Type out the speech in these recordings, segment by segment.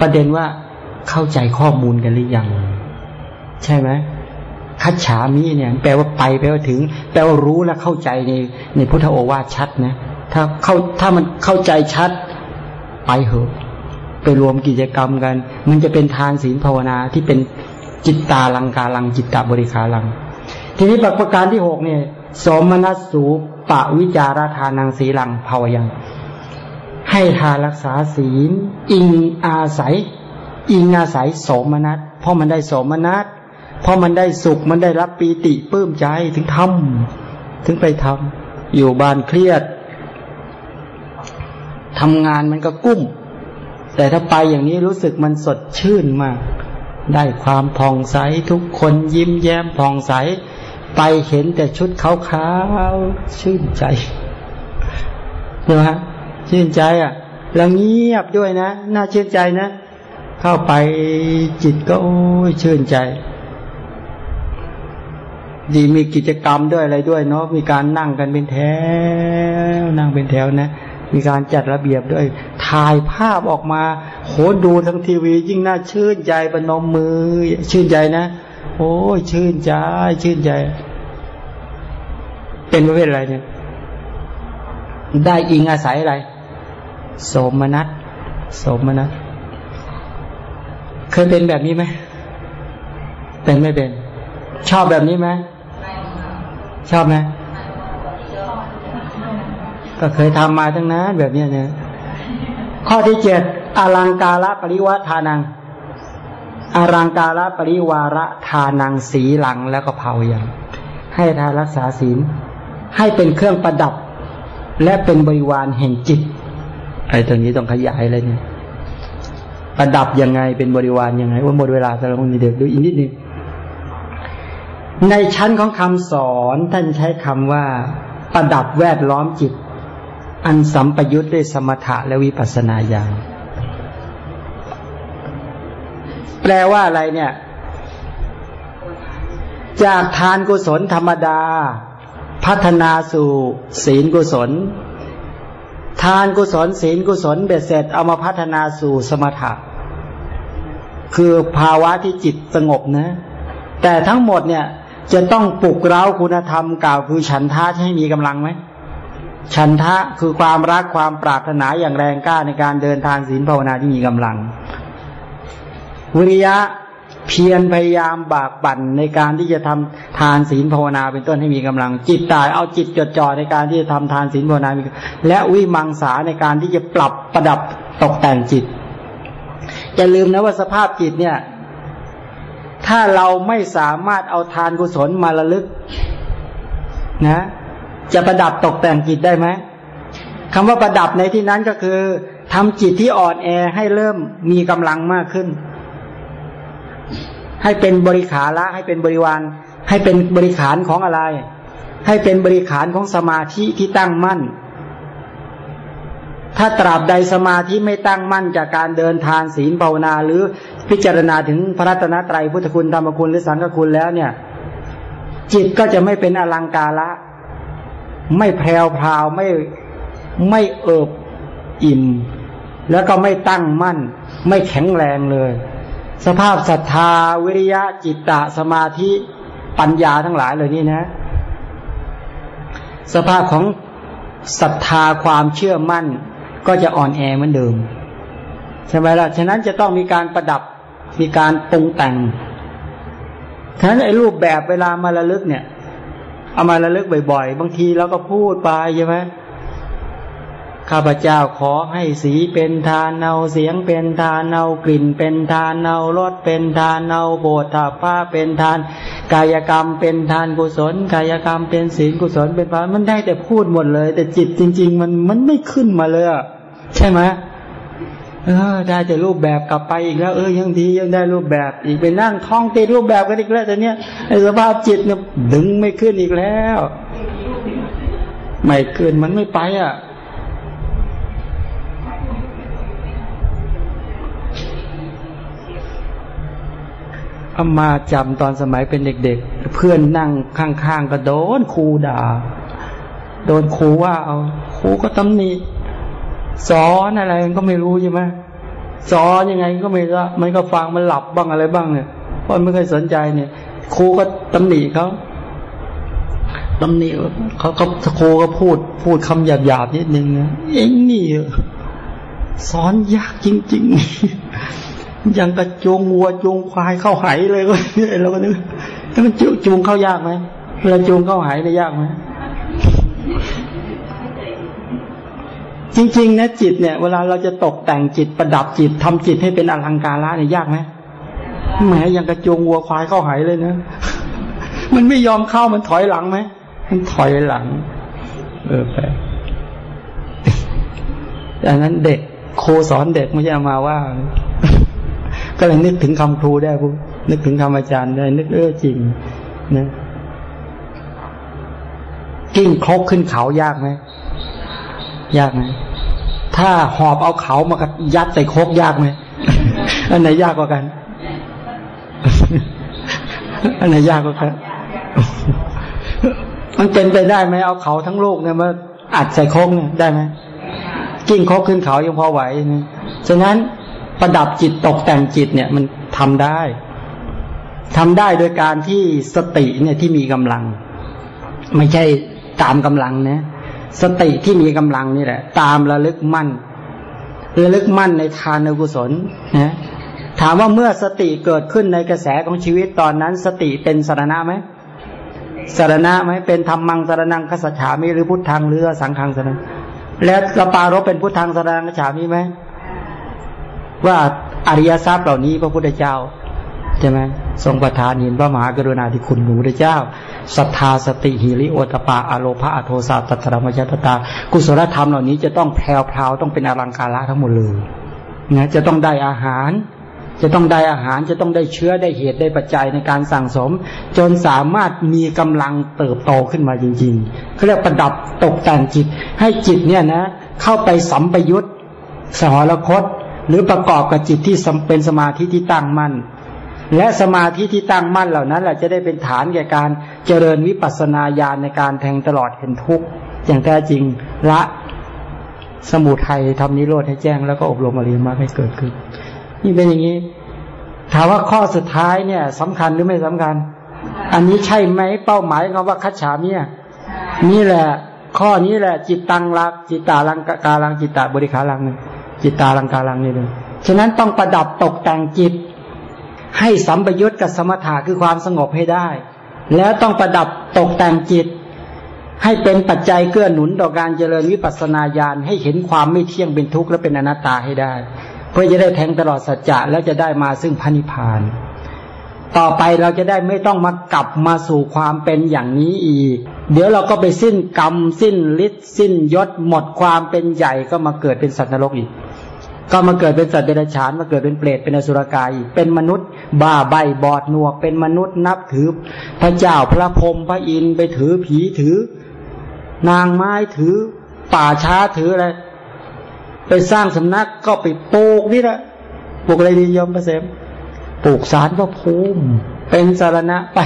ประเด็นว่าเข้าใจข้อมูลกันหรือยัง ใช่ไหมคัจฉามิเนี่ย แปลว่าไปแปลว่าถึง แปลว่ารู้และเข้าใจในในพุทธโอวาทชัดนะถ้าเข้าถ้ามันเข้าใจชัด ไปเหอะ ไปรวมกิจกรรมกัน มันจะเป็นทานศีลภาวนาที่เป็นจิตตาลังกาลังจิตตบริขาลัง ทีนี้ประการที่หกเนี่ยสมนัสสูปะวิจารทานังสีลังภาวยัง ให้ทานรักษาศีล อิงอาศัย อิงอาศัยสมนัสเพราะมันได้สมนัสเพราะมันได้สุขมันได้รับปีติปลื้มใจถึงทำถึงไปทำอยู่บ้านเครียดทำงานมันก็กุ้ม แต่ถ้าไปอย่างนี้รู้สึกมันสดชื่นมาก ได้ความผ่องใสทุกคนยิ้มแย้มผ่องใส ไปเห็นแต่ชุดขาวๆชื่นใจเห็นไหม ชื่นใจอะ แล้วเงียบด้วยนะ น่าชื่นใจนะ เข้าไปจิตก็โอ้ยชื่นใจ ดีมีกิจกรรมด้วยอะไรด้วยเนาะ มีการนั่งกันเป็นแถว นั่งเป็นแถวนะ มีการจัดระเบียบด้วย ถ่ายภาพออกมา โหดูทั้งทีวี ยิ่งน่าชื่นใจปนมมือ ชื่นใจนะ โอ้ยชื่นใจ ชื่นใจ เป็นประเภทอะไรเนี่ยได้อิงอาศัยอะไร โสมนัสโสมนัสเคยเป็นแบบนี้ไหมเป็นไม่เป็น ชอบแบบนี้ไหมชอบไหมก็เคยทำมาทั้งนั้นแบบนี้เนี่ยข้อที่เจ็ดอลังการะปริวัฒานังอลังการะปริวาระทานังสีหลังแล้วก็เผาอย่างให้ทานรักษาศีล ให้เป็นเครื่องประดับ และเป็นบริวารแห่งจิต ไอ้ตรงนี้ต้องขยายเลยเนี่ยประดับยังไงเป็นบริวารยังไงว่าหมดเวลาสำหรับคนเด็กดูอีกนิดนึงในชั้นของคำสอนท่านใช้คำว่า ประดับแวดล้อมจิต อันสัมปยุทธ์ด้วยสมถะและวิปัสสนาญาณแปลว่าอะไรเนี่ย จากทานกุศลธรรมดา พัฒนาสู่ศีลกุศล ทานกุศลศีลกุศลเบ็ดเสร็จเอามาพัฒนาสู่สมถะคือภาวะที่จิตสงบนะ แต่ทั้งหมดเนี่ยจะต้องปลุกเร้าคุณธรรมกล่าวคือฉันทะให้มีกำลังไหมฉันทะคือความรักความปรารถนาอย่างแรงกล้าในการเดินทางศีลภาวนาที่มีกำลัง วิริยะ เพียรพยายามบากบั่นในการที่จะทำทานศีลภาวนาเป็นต้นให้มีกำลัง จิตตายเอาจิตจดจ่อในการที่จะทำทานศีลภาวนาและวิมังสาในการที่จะปรับประดับตกแต่งจิตอย่าลืมนะว่าสภาพจิตเนี่ย ถ้าเราไม่สามารถเอาทานกุศลมาระลึก นะ จะประดับตกแต่งจิตได้ไหมคำว่าประดับในที่นั้นก็คือทำจิตที่อ่อนแอให้เริ่มมีกำลังมากขึ้น ให้เป็นบริขาละให้เป็นบริวารให้เป็นบริขารของอะไร ให้เป็นบริขารของสมาธิที่ตั้งมั่น ถ้าตราบใดสมาธิไม่ตั้งมั่นจากการเดินทางศีลภาวนา หรือพิจารณาถึงพระรัตนตรัยพุทธคุณธรรมคุณหรือสังฆคุณแล้วเนี่ย จิตก็จะไม่เป็นอลังการละ ไม่แพรวพราวไม่ไม่เอิบอิ่ม แล้วก็ไม่ตั้งมั่น ไม่แข็งแรงเลย สภาพศรัทธา วิริยะจิตตะสมาธิปัญญาทั้งหลายเลยนี่นะ สภาพของศรัทธาความเชื่อมั่น ก็จะอ่อนแอเหมือนเดิมใช่ไหมล่ะฉะนั้นจะต้องมีการประดับมีการปรุงแต่งฉะนั้นไอ้รูปแบบเวลามาระลึกเนี่ย เอามาระลึกบ่อย ๆ บางทีเราก็พูดไปใช่ไหม ข้าพเจ้าขอให้สีเป็นทานเนาเสียงเป็นทานเนากลิ่นเป็นทานเนารสเป็นทานเนาโบถาผ้าเป็นทาน กายกรรมเป็นทานกุศล กายกรรมเป็นศีลกุศลเป็นพานมันได้แต่พูดหมดเลย แต่จิตจริง ๆ มันมันไม่ขึ้นมาเลยใช่ไหมเออได้แต่รูปแบบกลับไปอีกแล้ว เออยังดียังได้รูปแบบอีกไปนั่งท่องติดรูปแบบกันอีกแล้วแต่เนี้ยไอ้สภาพจิตเนี่ยดึงไม่ขึ้นอีกแล้ว ไม่ขึ้นมันไม่ไปอะ อามาจำตอนสมัยเป็นเด็ก ๆ เพื่อนนั่งข้างๆก็โดนครูด่า โดนครูว่าเอาครูก็ตำหนิสอนอะไรก็ไม่รู้ใช่ไหมสอนยังไงก็ไม่ละมันก็ฟังมันหลับบ้างอะไรบ้างเนี่ยเพราะไม่เคยสนใจเนี่ยครูก็ตำหนิเขาตำหนิเขาก็ครูก็พูด พูดคำหยาบๆนิดนึงนะเอ็งนี่สอนยากจริง ๆ ยังกระจงวัวจงควายเข้าไหเลยก็เราก็นึกถ้ามันจูงเข้ายากไหมเวลาจูงเข้าไหได้ยากไหมจริง ๆ นะจิตเนี่ย เวลาเราจะตกแต่งจิตประดับจิตทำจิตให้เป็นอลังการละเนี่ยยากไหมแหมยังกระจงวัวควายเข้าไหเลยนะมันไม่ยอมเข้ามันถอยหลังไหมมันถอยหลัง เออไปดังนั้นเด็กโคสอนเด็กไม่ใช่มาว่า ก็เลยนึกถึงคำครูได้ปุ๊นึกถึงคำอาจารย์ได้ นึกเออจริงนะกิ้งครกขึ้นเขายากไหมยากไหมถ้าหอบเอาเขามายัดใส่โคกยากไหมอันไหนยากกว่ากัน อันไหนยากกว่ากันมันเป็นไปได้ไหมเอาเขาทั้งโลกเนี่ยมาอัดใส่โคกเนี่ยได้ไหมกิ้งโคกขึ้นเขายังพอไหวนะฉะนั้น ประดับจิตตกแต่งจิตเนี่ยมันทำได้ทำได้โดยการที่สติเนี่ยที่มีกำลัง ไม่ใช่ตามกำลังนะสติที่มีกำลังนี่แหละ ตามระลึกมั่นระลึกมั่นในทานกุศลนะถามว่าเมื่อสติเกิดขึ้นในกระแสของชีวิตตอนนั้น สติเป็นสารณะไหมสารณะไหมเป็นธรรมังสารนังคสัจฉามิหรือพุทธังหรือสังฆังสารนังแล้วกระปารบเป็นพุทธังสารนังคสัจฉามิไหม ว่าอริยทรัพย์เหล่านี้พระพุทธเจ้าใช่ไหมทรงประทานเห็นพระมหากรุณาธิคุณของพระเจ้าศรัทธาสติหิริโอตปาอโลภะอโทสาตัตรมจตตา กุศลธรรมเหล่านี้จะต้องแพรวๆต้องเป็นอลังการะทั้งหมดเลยนะจะต้องได้อาหาร จะต้องได้อาหารจะต้องได้เชื้อได้เหตุได้ปัจจัยในการสั่งสม จนสามารถมีกำลังเติบโตขึ้นมาจริงๆเขาเรียกประดับตกแต่งจิต ให้จิตเนี่ยนะ เข้าไปสัมปยุตสหรคต หรือประกอบกับจิตที่เป็นสมาธิที่ตั้งมั่น และสมาธิที่ตั้งมั่นเหล่านั้นแหละจะได้เป็นฐานแก่การเจริญวิปัสสนาญาณในการแทงตลอดเห็นทุกข์อย่างแท้จริงละสมุทัยทำนิโรธให้แจ้งแล้วก็อบรมอริยมรรคให้เกิดขึ้น นี่เป็นอย่างนี้ ถามว่าข้อสุดท้ายเนี่ยสำคัญหรือไม่สำคัญ อันนี้ใช่ไหมเป้าหมายของว่าคัจฉามียนี่แหละ ข้อนี้แหละ จิตตังลักจิตตาลังกาลังจิตตาบริขาลัง จิตตาลังกาลังนี่เลยฉะนั้นต้องประดับตกแต่งจิต ให้สัมปยุตกับสมถะคือความสงบให้ได้ แล้วต้องประดับตกแต่งจิต ให้เป็นปัจจัยเกื้อหนุนต่อการเจริญวิปัสสนาญาณให้เห็นความไม่เที่ยงเป็นทุกข์และเป็นอนัตตาให้ได้ เพื่อจะได้แทงตลอดสัจจะแล้วจะได้มาซึ่งพระนิพพาน ต่อไปเราจะได้ไม่ต้องมากลับมาสู่ความเป็นอย่างนี้อีก เดี๋ยวเราก็ไปสิ้นกรรมสิ้นฤทธิ์สิ้นยศหมดความเป็นใหญ่ก็มาเกิดเป็นสัตว์นรกอีก ก็มาเกิดเป็นสัตว์เดรัจฉานมาเกิดเป็นเปรตเป็นอสุรกายเป็นมนุษย์ บ้าใบบอดหนวก เป็นมนุษย์นับถือ พระเจ้าพระพรหมพระอินทร์ไปถือผีถือ นางไม้ถือ ป่าช้าถืออะไรไปสร้างสำนักก็ไปปลูกนี่แหละปลูกอะไรดียอมประเสมปลูกสารพระภูมิเป็นสารณะไป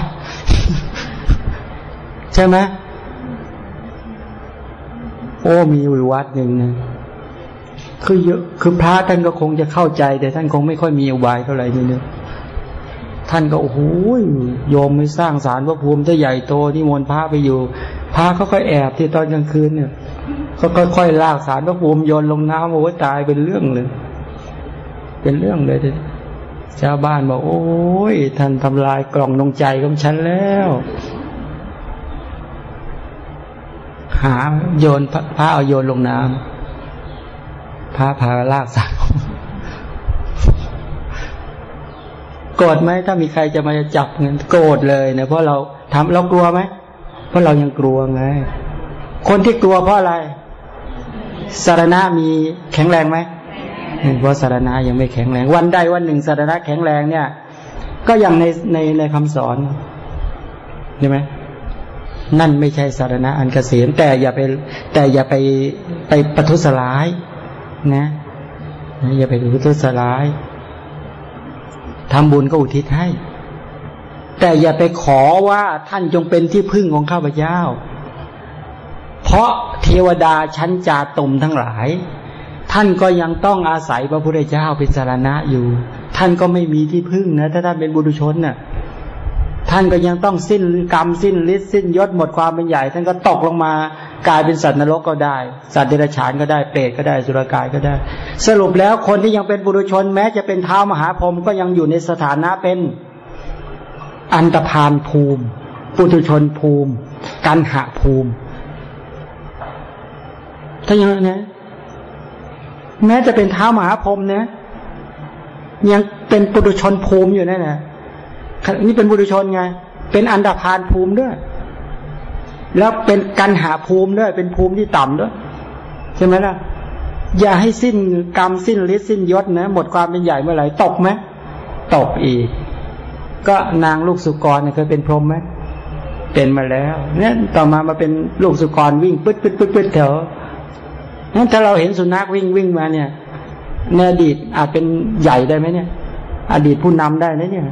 ใช่ไหมโอ้มีวิวัดหนึ่งนะ คือเยอะคือพระท่านก็คงจะเข้าใจ แต่ท่านคงไม่ค่อยมีอุบายเท่าไหร่นี่เนี่ยท่านก็โอ้โหโยมไม่สร้างสารพระภูมิจะใหญ่โตนี่มนพระไปอยู่พระเขาค่อยแอบที่ตอนกลางคืนเนี่ยเขาค่อยๆลากสารพระภูมิโยนลงน้ำโอ้ตายเป็นเรื่องเลย เป็นเรื่องเลยชาวบ้านบอกโอ้ยท่านทำลายกล่องดวงใจของฉันแล้ว หาโยนพระเอาโยนลงน้ำ พระพาลากสัตว์โกรธไหมถ้ามีใครจะมาจับเงินโกรธเลยเนะเพราะเราทำเรากลัวไหมเพราะเรายังกลัวไง คนที่กลัวเพราะอะไร สารณะมีแข็งแรงไหมเพราะสารณะยังไม่แข็งแรง วันใดวันหนึ่งสารณะแข็งแรงเนี่ย ก็อย่างในในในคำสอนใช่ไหมนั่นไม่ใช่สารณะอันเกษมแต่อย่าไปแต่อย่าไปไปประทุษร้าย นะอย่าไปรู้ทุสลายทำบุญก็อุทิศให้ แต่อย่าไปขอว่าท่านจงเป็นที่พึ่งของข้าพเจ้า เพราะเทวดาชั้นจาตมทั้งหลาย ท่านก็ยังต้องอาศัยพระพุทธเจ้าเป็นสารณะอยู่ ท่านก็ไม่มีที่พึ่งนะ ถ้าท่านเป็นบุรุชนน่ะ ท่านก็ยังต้องสิ้นกรรมสิ้นฤทธิ์สิ้นยศหมดความเป็นใหญ่ ท่านก็ตกลงมา กลายเป็นสัตว์นรกก็ได้ สัตว์เดรัจฉานก็ได้เปรตก็ได้สุรกายก็ได้ สรุปแล้วคนที่ยังเป็นบุรุชนแม้จะเป็นเท้ามหาพรหมก็ยังอยู่ในสถานะเป็นอันตพานภูมิ ปุถุชนภูมิ กันหะภูมิ ถ้าอย่างนั้นนะแม้จะเป็นเท้ามหาพรหมนะยังเป็นปุถุชนภูมิอยู่นั่นแหละนี่เป็นบุรุชนไง เป็นอันดาพานภูมิด้วย แล้วเป็นกันหาภูมิด้วยเป็นภูมิที่ต่ำด้วยใช่ไหมล่ะ อย่าให้สิ้นกรรมสิ้นฤทธิ์สิ้นยศนะหมดความเป็นใหญ่เมื่อไหร่ตกไหมตกอีก ก็นางลูกสุกรเนี่ยเคยเป็นพรหมไหมเป็นมาแล้วเนี่ยต่อมามาเป็นลูกสุกรวิ่งปึ๊ดปึ๊ดปึ๊ดปึ๊ดแถวนั้นถ้าเราเห็นสุนัขวิ่งวิ่งมาเนี่ยในอดีตอาจเป็นใหญ่ได้ไหมเนี่ย อดีตผู้นำได้ไหมเนี่ย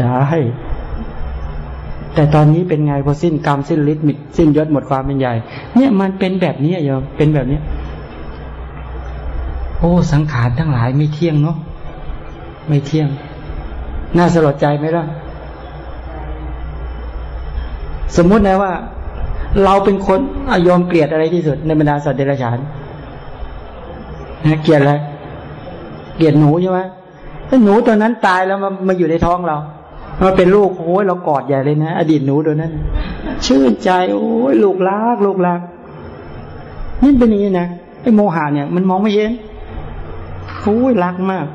ได้ แต่ตอนนี้เป็นไงพอสิ้นกรรมสิ้นฤทธิ์สิ้นยศหมดความเป็นใหญ่ เนี่ยมันเป็นแบบนี้โยมเป็นแบบนี้โอ้สังขารทั้งหลายไม่เที่ยงเนาะไม่เที่ยง น่าสลดใจไหมล่ะ สมมุตินะว่า เราเป็นคนอยอมเกลียดอะไรที่สุด ในบรรดาสัตว์เดรัจฉานนะเกลียดอะไรเกลียดหนูใช่ไหมถ้าหนูตัวนั้นตายแล้วมามาอยู่ในท้องเรา มาเป็นลูกโอ้ยเรากอดใหญ่เลยนะ อดีตหนูตัวนั้น ชื่นใจ โอ้ยลูกรักลูกรักนี่เป็นอย่างนี้นะไอ้โมหะเนี่ย มันมองไม่เห็นโอ้ยรักมาก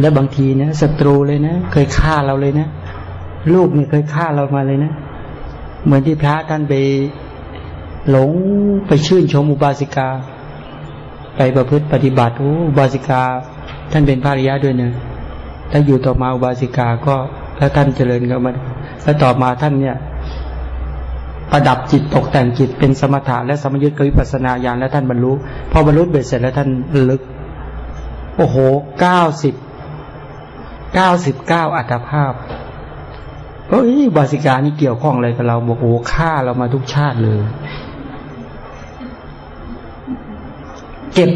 แล้วบางทีนะศัตรูเลยนะเคยฆ่าเราเลยนะลูกเนี่ยเคยฆ่าเรามาเลยนะ เหมือนที่พระท่านไปหลงไปชื่นชมอุบาสิกา ไปประพฤติปฏิบัติโอ้อุบาสิกา ท่านเป็นภาริยะด้วยเนะ ถ้าอยู่ต่อมาอุบาสิกาก็แล้วท่านเจริญกับมันแล้วต่อมาท่านเนี่ย ประดับจิตตกแต่งจิตเป็นสมถะและสมยุทธกิปัสนาญาณและท่านบรรลุพอบรรลุเบ็ดเสร็จแล้วท่านลึก โอ้โหเก้าสิบเก้าสิบเก้าอัตภาพเฮ้ยบาสิกานี่เกี่ยวข้องอะไรกับเราบอกโอ้ฆ่าเรามาทุกชาติเลย เก็บ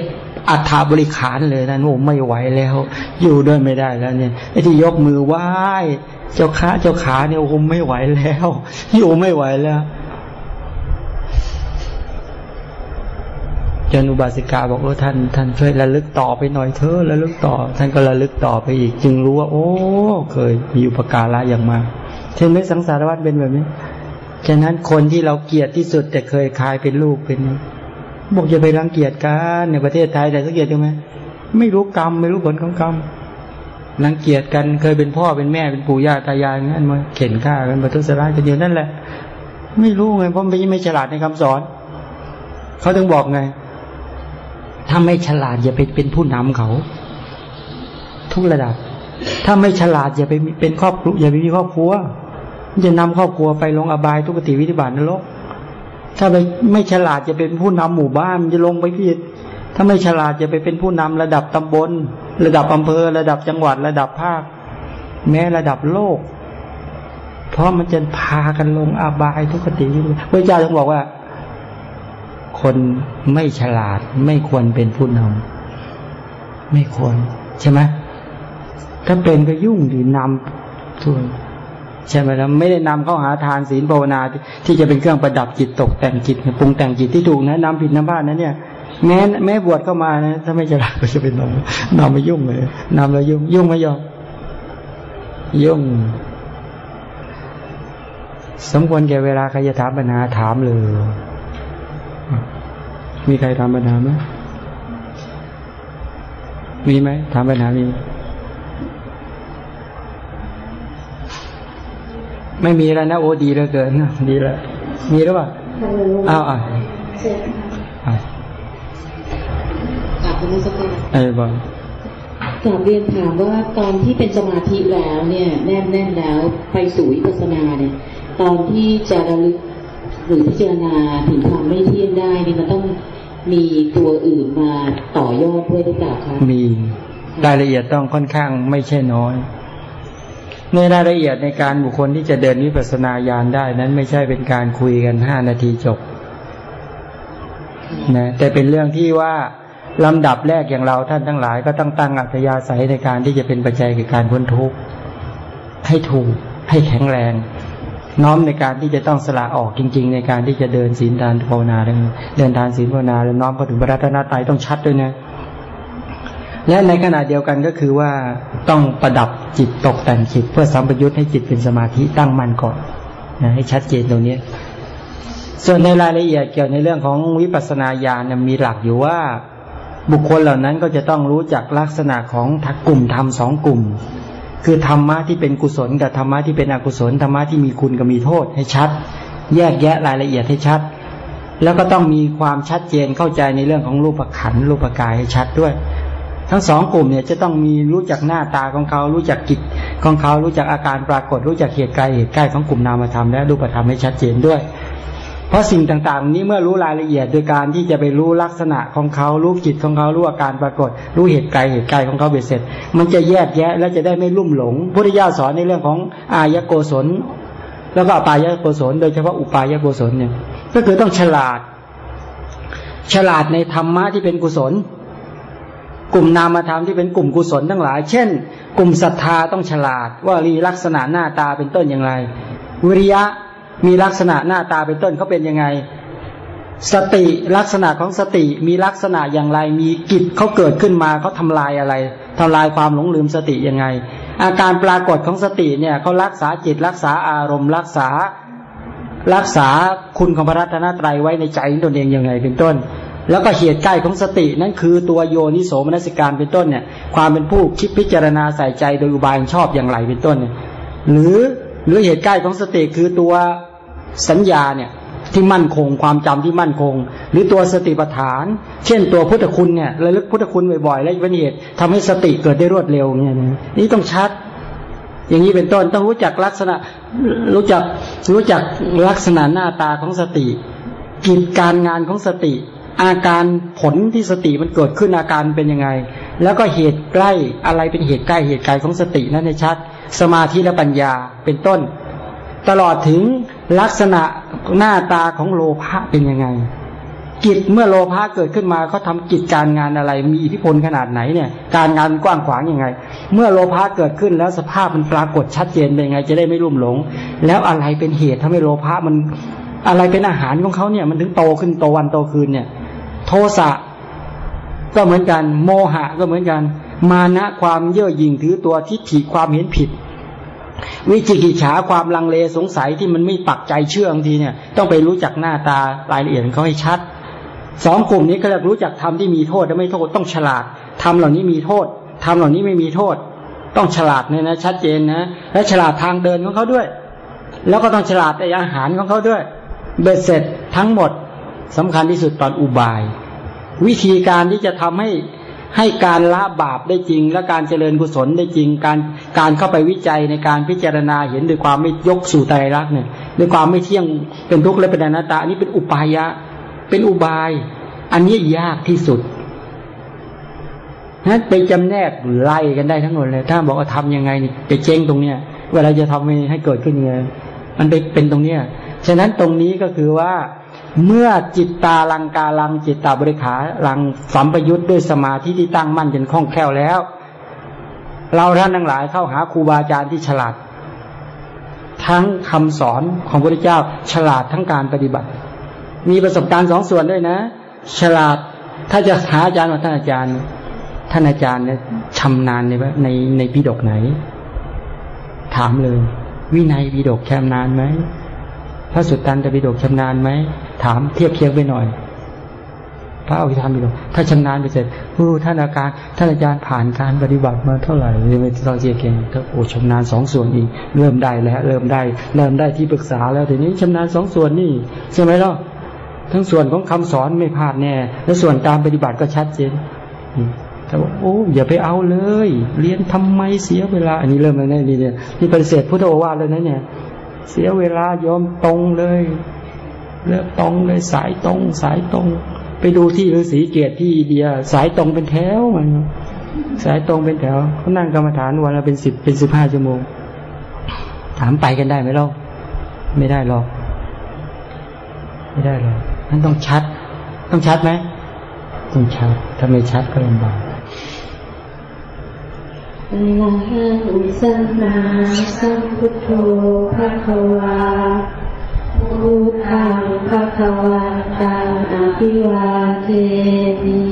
อัฐาบริขารเลยนะโอ้ไม่ไหวแล้ว อยู่ด้วยไม่ได้แล้วเนี่ยไอ้ที่ยกมือไหว้เจ้าขาเจ้าขาเนี่ยโอ้ไม่ไหวแล้ว อยู่ไม่ไหวแล้วจนอุบาสิกาบอกว่าท่านท่านช่วยระลึกต่อไปหน่อยเถอะระลึกต่อ ท่านก็ระลึกต่อไปอีก จึงรู้ว่า โอ้ เคยมีอุปการะอย่างมากเช่นไม่สังสารวัฏเป็นแบบนี้ฉะนั้นคนที่เราเกลียดที่สุดแต่เคยคายเป็นลูกเป็น บอกจะไปรังเกียจกันในประเทศไทยแต่สังเกตดูไหมไม่รู้กรรม ไม่รู้ผลของกรรมรังเกียจกันเคยเป็นพ่อเป็นแม่เป็นปู่ย่าตายายงั้นมาเข็นฆ่ากันมาทุสร้ายกันอยู่นั่นแหละ ไม่รู้ไงเพราะไม่ไม่ฉลาดในคำสอนเขาถึงบอกไง ถ้าไม่ฉลาดอย่าไปเป็นผู้นำเขา ทุกระดับ ถ้าไม่ฉลาดอย่าไปเป็นครอบครัวอย่าไปมีครอบครัวจะนำครอบครัวไปลงอบายทุกติวิธิบาตนรก ถ้าไปไม่ฉลาดจะเป็นผู้นำหมู่บ้านจะลงไปผิดถ้าไม่ฉลาดจะไปเป็นผู้นำระดับตำบล ระดับอำเภอ ระดับจังหวัด ระดับภาค แม้ระดับโลก เพราะมันจะพากันลงอาบายทุกขติพระเจ้าต้องบอกว่า คนไม่ฉลาดไม่ควรเป็นผู้นำไม่ควร ใช่ไหมถ้าเป็นก็ยุ่งดีนำทุน ใช่ไหมล่ะไม่ได้นำเข้าหาทานศีลภาวนาที่จะเป็นเครื่องประดับจิตตกแต่งจิตปรุงแต่งจิตที่ถูกนะนำผิดนำพลาดนะเนี่ยแม้แม้บวชเข้ามานะถ้าไม่ฉลาดก็จะเป็นนำนำมายุ่งเลยนำแล้วยุ่งยุ่งไม่ยอมยุ่ง สมควรแก่เวลาใครจะถามปัญหาถามเลย มีใครถามปัญหาไหมมีไหมถามปัญหามี ไม่มีแล้วนะโอ้ดีเหลือเกินดีแล้วมีหรือเปล่าอ้าวอะกลับมาสักการไอ้บอลกลับเรียนถามว่าตอนที่เป็นสมาธิแล้วเนี่ย แน่นแน่นแล้วไปสู่วิปัสสนาเนี่ย ตอนที่จะระลึกหรือพิจารณาถึงความไม่เที่ยงได้นี่มันต้องมีตัวอื่นมาต่อยอดด้วยหรือเปล่าคะมีรายละเอียดต้องค่อนข้างไม่ใช่น้อย ในรายละเอียดในการบุคคลที่จะเดินวิปัสสนาญาณได้นั้นไม่ใช่เป็นการคุยกันห้านาทีจบนะแต่เป็นเรื่องที่ว่าลำดับแรกอย่างเราท่านทั้งหลาย ก็ต้องตั้งอัธยาศัยในการที่จะเป็นปัจจัยแก่การพ้นทุกข์ให้ถูกให้แข็งแรง น้อมในการที่จะต้องสละออกจริง ๆ ในการที่จะเดินศีลทานภาวนาเดินทานศีลภาวนาแล้วน้อมเข้าถึงพระรัตนตรัยต้องชัดด้วยนะ และในขณะเดียวกันก็คือว่าต้องประดับจิตตกแต่งจิต เพื่อสัมปยุทธ์ให้จิตเป็นสมาธิตั้งมั่นก่อนนะให้ชัดเจนตรงนี้ ส่วนในรายละเอียดเกี่ยวในเรื่องของวิปัสสนาญาณมีหลักอยู่ว่าบุคคลเหล่านั้นก็จะต้องรู้จักลักษณะของทักกลุ่มธรรมสองกลุ่ม คือธรรมะที่เป็นกุศลกับธรรมะที่เป็นอกุศลธรรมะที่มีคุณกับมีโทษให้ชัด แยกแยะรายละเอียดให้ชัด แล้วก็ต้องมีความชัดเจนเข้าใจในเรื่องของรูปขันธ์รูปกายให้ชัดด้วย ทั้งสองกลุ่มเนี่ยจะต้องมีรู้จักหน้าตาของเขา รู้จักกิจของเขา รู้จักอาการปรากฏ รู้จักเหตุกายเหตุใกล้ของกลุ่มนามธรรมและรูปธรรมให้ชัดเจนด้วย เพราะสิ่งต่างๆ นี้เมื่อรู้รายละเอียดโดยการที่จะไปรู้ลักษณะของเขา รู้จิตของเขา รู้อาการปรากฏ รู้เหตุกายเหตุกายของเขาเบ็ดเสร็จ มันจะแยกแยะและจะได้ไม่ลุ่มหลง พุทธิยาสอนในเรื่องของอายโกศล แล้วก็ปายโกศล โดยเฉพาะอุปายโกศลเนี่ย ก็คือต้องฉลาด ฉลาดในธรรมะที่เป็นกุศล กลุ่มนามธรรมที่เป็นกลุ่มกุศลทั้งหลาย เช่น กลุ่มศรัทธาต้องฉลาด ว่ารีลักษณะหน้าตาเป็นต้นอย่างไร วิริยะมีลักษณะหน้าตาเป็นต้นเขาเป็นยังไง สติลักษณะของสติมีลักษณะอย่างไร มีกิจเขาเกิดขึ้นมาเขาทำลายอะไรทำลายความหลงลืมสติยังไง อาการปรากฏของสติเนี่ยเขารักษาจิตรักษาอารมณ์ รักษารักษาคุณของพระรัตนตรัยไว้ในใจตนเองยังไงเป็นต้น แล้วก็เหตุใกล้ของสตินั้นคือตัวโยนิโสมนสิการเป็นต้นเนี่ย ความเป็นผู้คิดพิจารณาใส่ใจโดยอุบายชอบอย่างไรเป็นต้นเนี่ย หรือหรือเหตุใกล้ของสติคือตัวสัญญาเนี่ยที่มั่นคงความจำที่มั่นคง หรือตัวสติปัฏฐาน เช่นตัวพุทธคุณเนี่ยระลึกพุทธคุณบ่อยๆและเป็นเหตุทำให้สติเกิดได้รวดเร็วเนี่ยนี่ต้องชัด อย่างนี้เป็นต้นต้องรู้จักลักษณะ รู้จักรู้จักลักษณะหน้าตาของสติกิจการงานของสติ อาการผลที่สติมันเกิดขึ้นอาการเป็นยังไง แล้วก็เหตุใกล้อะไรเป็นเหตุใกล้เหตุไกลของสตินั่นในชัด สมาธิและปัญญาเป็นต้น ตลอดถึงลักษณะหน้าตาของโลภะเป็นยังไง กิจเมื่อโลภะเกิดขึ้นมาเขาทากิจการงานอะไร มีอิทธิพลขนาดไหนเนี่ย การงานกว้างขวางยังไง เมื่อโลภะเกิดขึ้นแล้วสภาพมันปรากฏชัดเจนเป็นยังไง จะได้ไม่ลุ่มหลง แล้วอะไรเป็นเหตุทำให้โลภะมันอะไรเป็นอาหารของเขาเนี่ยมันถึงโตขึ้นโตวันโตคืนเนี่ย โทสะก็เหมือนกัน โมหะก็เหมือนกัน มานะความเย่อหยิ่งถือตัวทิฏฐิความเห็นผิด วิจิกิจฉาความลังเลสงสัยที่มันไม่ปักใจเชื่อบางทีเนี่ย ต้องไปรู้จักหน้าตารายละเอียดเขาให้ชัดสองกลุ่มนี้ก็เรียกรู้จักทำที่มีโทษและไม่โทษต้องฉลาดทำเหล่านี้มีโทษทำเหล่านี้ไม่มีโทษ ต้องฉลาดเนี่ยนะ ชัดเจนนะและฉลาดทางเดินของเขาด้วย แล้วก็ต้องฉลาดในอาหารของเขาด้วยเบ็ดเสร็จทั้งหมดสำคัญที่สุดตอนอุบาย วิธีการที่จะทำให้ให้การละบาปได้จริง และการเจริญกุศลได้จริง การการเข้าไปวิจัยในการพิจารณาเห็นด้วยความไม่ยกสู่ใจรักเนี่ยด้วยความไม่เที่ยงเป็นทุกข์และเป็นอนัตตาอันนี้เป็นอุปายะ เป็นอุบาย อันนี้ยากที่สุดนั้นไปจำแนกไล่กันได้ทั้งหมดเลย ถ้าบอกว่าทำยังไงนี่ไปเจ๊งตรงเนี้ยเวลาจะทำให้เกิดขึ้นยังไงมันไปเป็นตรงเนี้ยฉะนั้นตรงนี้ก็คือว่า เมื่อจิตตาลังกาลังจิตตาบริขาลังสัมปยุทธ์ด้วยสมาธิที่ตั้งมั่นจนคล่องแคล่วแล้ว เราท่านทั้งหลายเข้าหาครูบาอาจารย์ที่ฉลาด ทั้งคำสอนของพระเจ้าฉลาดทั้งการปฏิบัติ มีประสบการณ์สองส่วนด้วยนะ ฉลาดถ้าจะหาอาจารย์ว่าท่านอาจารย์ ท่านอาจารย์เนี่ยชำนาญในในในพิดกไหน ถามเลย วินัยพิดกชำนาญไหมพระสุตตันตปิฎกชำนาญไหม ถามเทียบเคียงไปหน่อย พระอภิธรรมปิฎกถ้าชำนาญไปเสร็จผู้ท่านอาการท่านอาจารย์ผ่านการปฏิบัติมาเท่าไหร่ยังไม่ต้องเทียบเคียงก็โอ้ชำนาญสองส่วนอีกเริ่มได้แล้ว เริ่มได้ เริ่มได้ที่ปรึกษาแล้วทีนี้ชำนาญสองส่วนนี่ใช่ไหมล่ะทั้งส่วนของคำสอนไม่พลาดแน่ และส่วนการปฏิบัติก็ชัดเจนแต่ว่าโอ้อย่าไปเอาเลย เรียนทำไมเสียเวลา อันนี้เริ่มแล้วนี่เนี่ยนี่ปฏิเสธพุทธโอวาทแล้วนะเนี่ย เสียเวลายอมตรงเลย เลือกตรงเลยสายตรง สายตรง ไปดูที่ฤาษีเกียรติที่อินเดีย สายตรงเป็นแถวมันสายตรงเป็นแถวเขานั่งกรรมฐานวันละเป็นสิบเป็นสิบห้าชั่วโมง ถามไปกันได้ไหมล่ะไม่ได้หรอก ไม่ได้หรอกนั่นต้องชัด ต้องชัดไหมต้องชัดถ้าไม่ชัดก็ลำบากอะระหังสัมมาสัมพุทโธภะคะวา พุทธังภะคะวันตังอภิวาเทมิ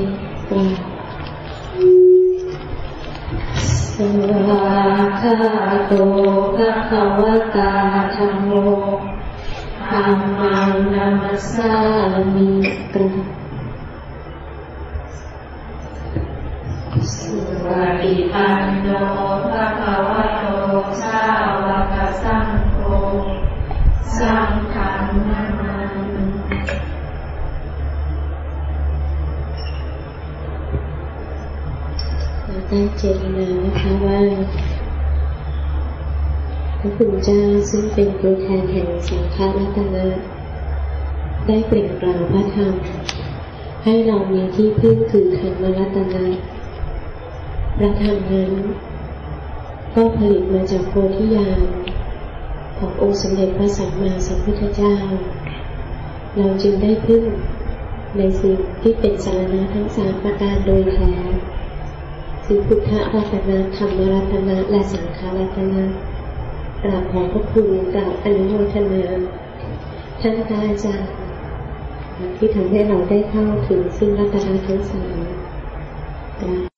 สวาคาโตภะคะวะตาธัมโมธัมมังนัมสสามิกราบสุปฏิปันโนภะคะวะโตสาวกสังโฆสัง เราได้เจรนานะคะว่าพระคุณเจ้าซึ่งเป็นตัวแทนแห่งสังฆรัตนะได้เปล่งปลั่งพระธรรม ให้เรามีที่พึ่งคือธรรมรัตนะพระธรรมนั้น ก็ผลิตมาจากโพธิญาณขององค์สมเด็จพระสัมมาสัมพุทธเจ้า เราจึงได้พึ่งในสิ่งที่เป็นสารณะทั้งสามประการโดยแท้ คือพุทธรัตนะธรรมรัตนะและสังฆรัตนะกราบขอพระคุณกราบอนุโมทนาท่านพระอาจารย์ที่ทำให้เราได้เข้าถึงซึ่งรัตนะทั้งสามกราบ